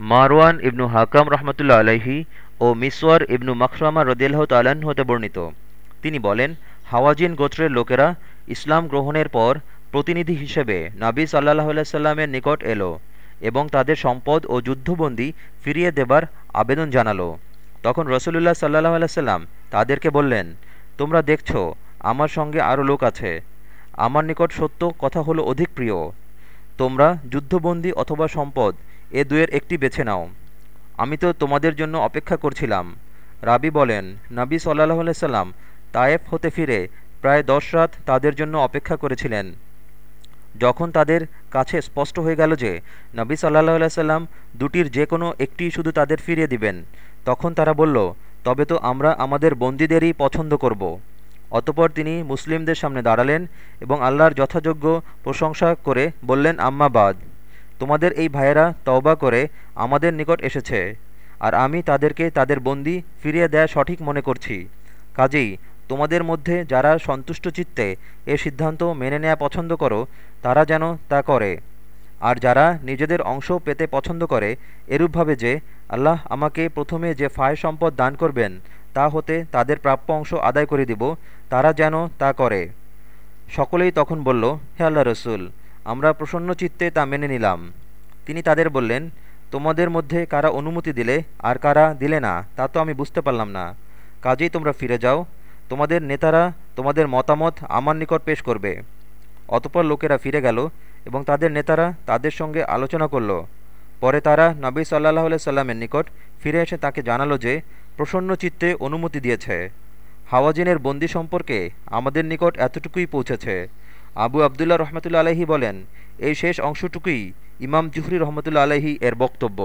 মারওয়ান ইবনু হাকাম রহমতুল্লা আলাইহি ও মিসওয়ার ইবনু মখরামা রদিয়াল্লাহ তাল্লাহ্ন হতে বর্ণিত। তিনি বলেন, হাওয়াজিন গোত্রের লোকেরা ইসলাম গ্রহণের পর প্রতিনিধি হিসেবে নাবী সাল্লাহ সাল্লামের নিকট এলো এবং তাদের সম্পদ ও যুদ্ধবন্দী ফিরিয়ে দেবার আবেদন জানালো। তখন রসুলুল্লাহ সাল্লাহ আলাইসাল্লাম তাদেরকে বললেন, তোমরা দেখছ, আমার সঙ্গে আরও লোক আছে। আমার নিকট সত্য কথা হলো অধিক প্রিয়। তোমরা যুদ্ধবন্দী অথবা সম্পদ এ দুয়ের একটি বেছে নাও। আমি তো তোমাদের জন্য অপেক্ষা করছিলাম। রাবি বলেন, নাবী সাল্লাহ সাল্লাম তায়েফ হতে ফিরে প্রায় দশ রাত তাদের জন্য অপেক্ষা করেছিলেন। যখন তাদের কাছে স্পষ্ট হয়ে গেল যে নবী সাল্লাহ সাল্লাম দুটির যে কোনো একটি শুধু তাদের ফিরিয়ে দিবেন, তখন তারা বলল, তবে তো আমরা আমাদের বন্দীদেরই পছন্দ করব। অতপর তিনি মুসলিমদের সামনে দাঁড়ালেন এবং আল্লাহর যথাযোগ্য প্রশংসা করে বললেন আম্মাবাদ তোমাদের এই ভাইয়েরা তওবা করে আমাদের নিকট এসেছে, আর আমি তাদেরকে তাদের বন্দি ফিরিয়ে দেয়া সঠিক মনে করছি। কাজেই তোমাদের মধ্যে যারা সন্তুষ্ট চিত্তে এ সিদ্ধান্ত মেনে নেয়া পছন্দ করো, তারা যেন তা করে। আর যারা নিজেদের অংশ পেতে পছন্দ করে এরূপভাবে যে আল্লাহ আমাকে প্রথমে যে ফায় সম্পদ দান করবেন, তা হতে তাদের প্রাপ্য অংশ আদায় করে দিব, তারা যেন তা করে। সকলেই তখন বলল, হে আল্লাহ রসুল আমরা প্রসন্ন চিত্তে তা মেনে নিলাম। তিনি তাদের বললেন, তোমাদের মধ্যে কারা অনুমতি দিলে আর কারা দিলে না, তা তো আমি বুঝতে পারলাম না। কাজেই তোমরা ফিরে যাও। তোমাদের নেতারা তোমাদের মতামত আমার নিকট পেশ করবে। অতপর লোকেরা ফিরে গেল এবং তাদের নেতারা তাদের সঙ্গে আলোচনা করল। পরে তারা নবী সাল্লাহ সাল্লামের নিকট ফিরে এসে তাকে জানালো যে, প্রসন্ন চিত্তে অনুমতি দিয়েছে। হাওয়াজিনের বন্দি সম্পর্কে আমাদের নিকট এতটুকুই পৌঁছেছে। আবু আবদুল্লাহ রহমতুল্লা আলহি বলেন এই শেষ অংশটুকুই ইমাম জুহরি রহমতুল্লা আলহি এর বক্তব্য।